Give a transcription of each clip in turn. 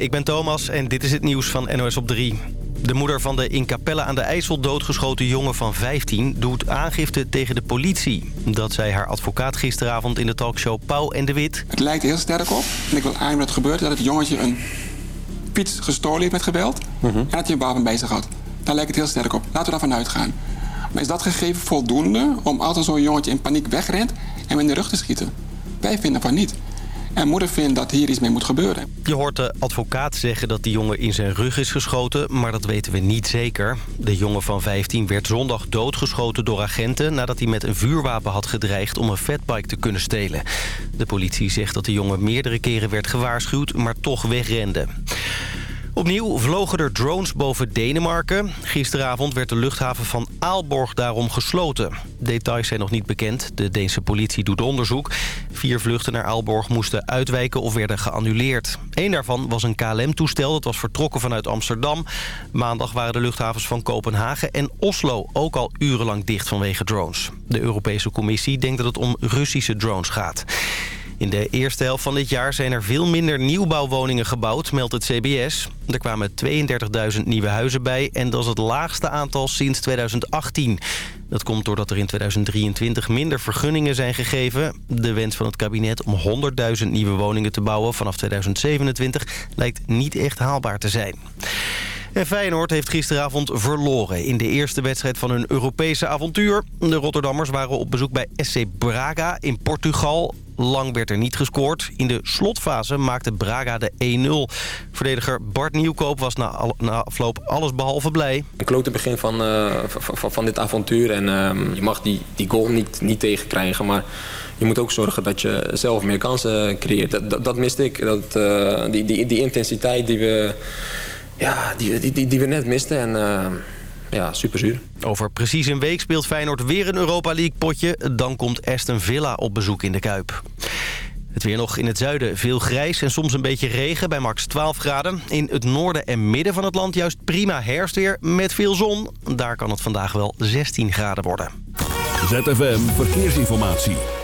Ik ben Thomas en dit is het nieuws van NOS op 3. De moeder van de in Capelle aan de IJssel doodgeschoten jongen van 15... doet aangifte tegen de politie. Dat zei haar advocaat gisteravond in de talkshow Pauw en de Wit. Het lijkt heel sterk op. En ik wil aan dat het gebeurt dat het jongetje een fiets gestolen heeft met geweld... en dat hij een wapen bij zich had. Daar lijkt het heel sterk op. Laten we daarvan uitgaan. Maar is dat gegeven voldoende om altijd zo'n jongetje in paniek wegrent... en hem in de rug te schieten? Wij vinden van niet. En moeder vindt dat hier iets mee moet gebeuren. Je hoort de advocaat zeggen dat die jongen in zijn rug is geschoten... maar dat weten we niet zeker. De jongen van 15 werd zondag doodgeschoten door agenten... nadat hij met een vuurwapen had gedreigd om een fatbike te kunnen stelen. De politie zegt dat de jongen meerdere keren werd gewaarschuwd... maar toch wegrende. Opnieuw vlogen er drones boven Denemarken. Gisteravond werd de luchthaven van Aalborg daarom gesloten. Details zijn nog niet bekend. De Deense politie doet onderzoek. Vier vluchten naar Aalborg moesten uitwijken of werden geannuleerd. Eén daarvan was een KLM-toestel. Dat was vertrokken vanuit Amsterdam. Maandag waren de luchthavens van Kopenhagen en Oslo ook al urenlang dicht vanwege drones. De Europese Commissie denkt dat het om Russische drones gaat. In de eerste helft van dit jaar zijn er veel minder nieuwbouwwoningen gebouwd, meldt het CBS. Er kwamen 32.000 nieuwe huizen bij en dat is het laagste aantal sinds 2018. Dat komt doordat er in 2023 minder vergunningen zijn gegeven. De wens van het kabinet om 100.000 nieuwe woningen te bouwen vanaf 2027 lijkt niet echt haalbaar te zijn. En Feyenoord heeft gisteravond verloren in de eerste wedstrijd van hun Europese avontuur. De Rotterdammers waren op bezoek bij SC Braga in Portugal. Lang werd er niet gescoord. In de slotfase maakte Braga de 1-0. Verdediger Bart Nieuwkoop was na, na afloop alles behalve blij. Een klote begin van, uh, van, van, dit avontuur. En uh, je mag die, die goal niet, niet tegenkrijgen. Maar je moet ook zorgen dat je zelf meer kansen creëert. Dat, dat, miste ik. Dat, uh, die, die, die intensiteit die we, ja, die, die, die, we net misten. En, ja, super zuur. Over precies een week speelt Feyenoord weer een Europa League potje. Dan komt Aston Villa op bezoek in de Kuip. Het weer nog in het zuiden veel grijs en soms een beetje regen bij max 12 graden. In het noorden en midden van het land juist prima herfstweer met veel zon. Daar kan het vandaag wel 16 graden worden. ZFM Verkeersinformatie.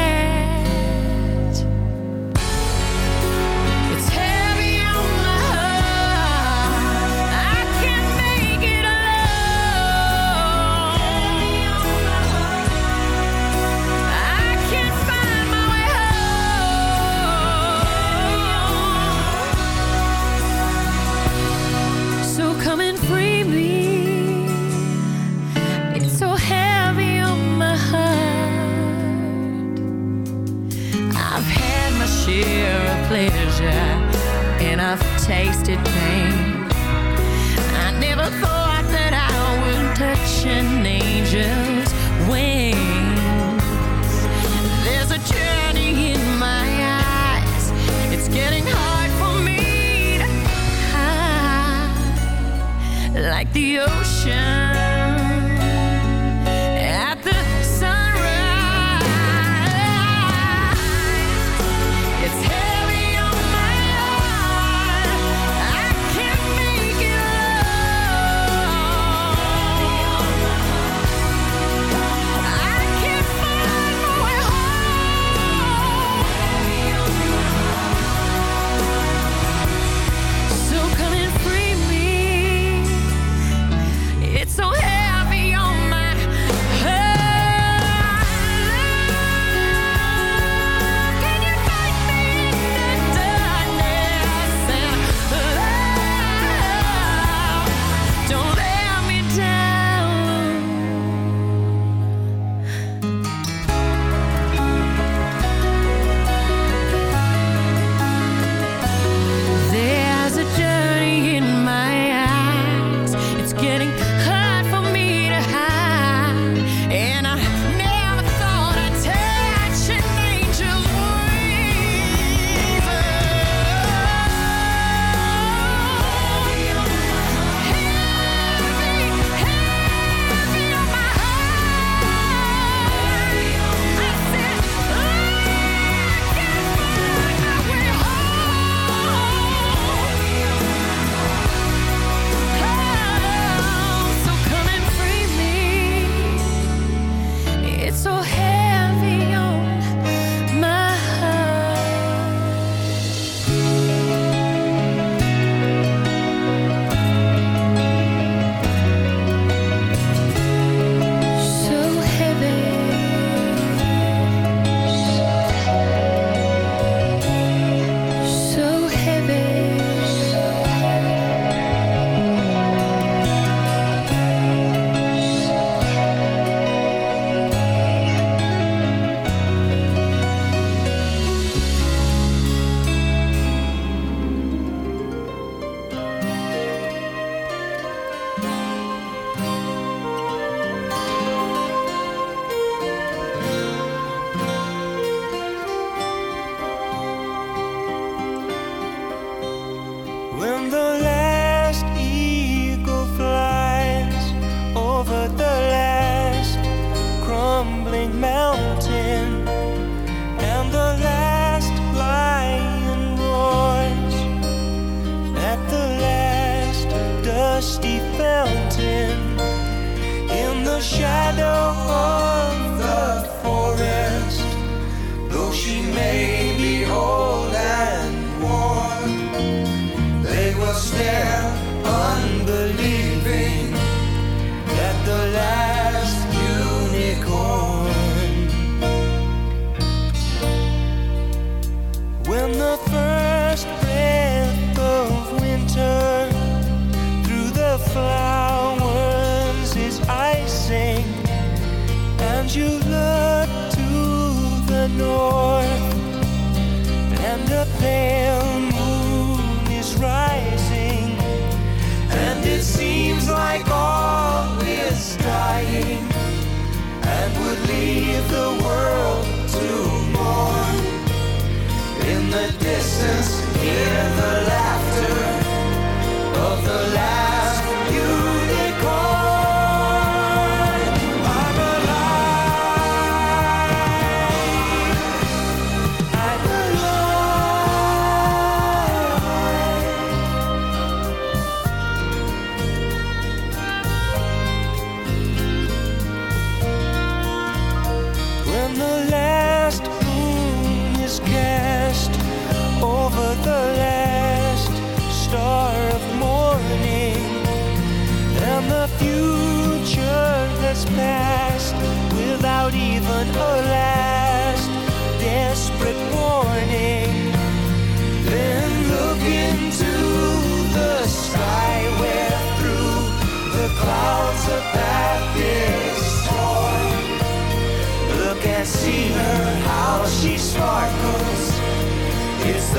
Ocean.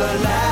everlasting.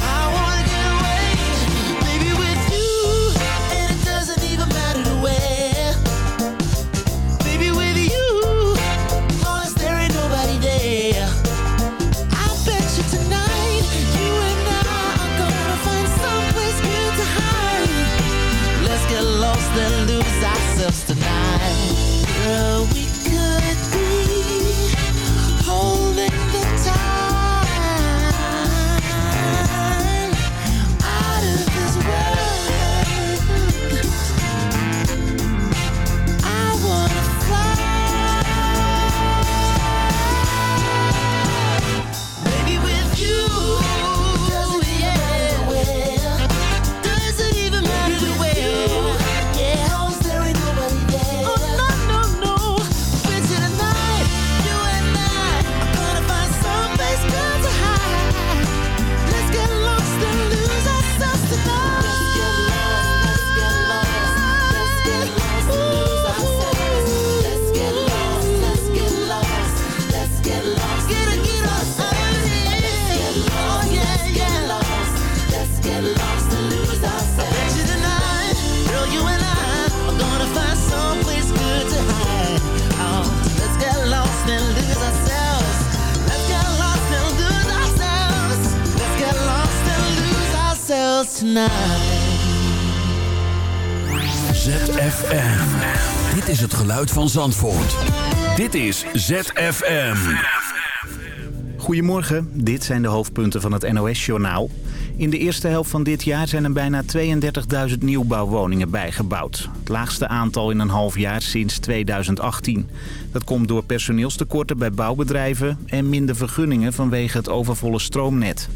ZFM. Dit is het geluid van Zandvoort. Dit is ZFM. Goedemorgen, dit zijn de hoofdpunten van het NOS-journaal. In de eerste helft van dit jaar zijn er bijna 32.000 nieuwbouwwoningen bijgebouwd. Het laagste aantal in een half jaar sinds 2018. Dat komt door personeelstekorten bij bouwbedrijven... en minder vergunningen vanwege het overvolle stroomnet.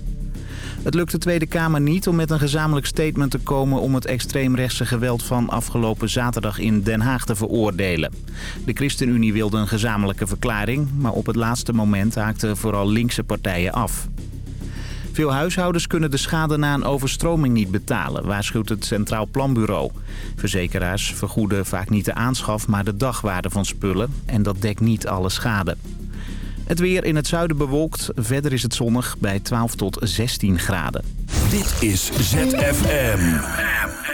Het lukt de Tweede Kamer niet om met een gezamenlijk statement te komen... om het extreemrechtse geweld van afgelopen zaterdag in Den Haag te veroordelen. De ChristenUnie wilde een gezamenlijke verklaring... maar op het laatste moment haakten vooral linkse partijen af. Veel huishoudens kunnen de schade na een overstroming niet betalen, waarschuwt het Centraal Planbureau. Verzekeraars vergoeden vaak niet de aanschaf, maar de dagwaarde van spullen. En dat dekt niet alle schade. Het weer in het zuiden bewolkt, verder is het zonnig bij 12 tot 16 graden. Dit is ZFM.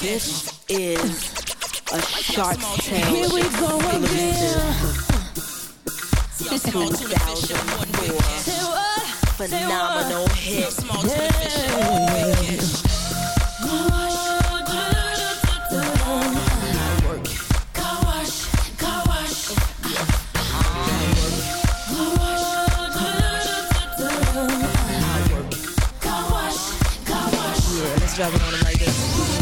This is a shark change. Here we go again. Phenomenal hit. Uh, uh. Yeah. Driving on them like this.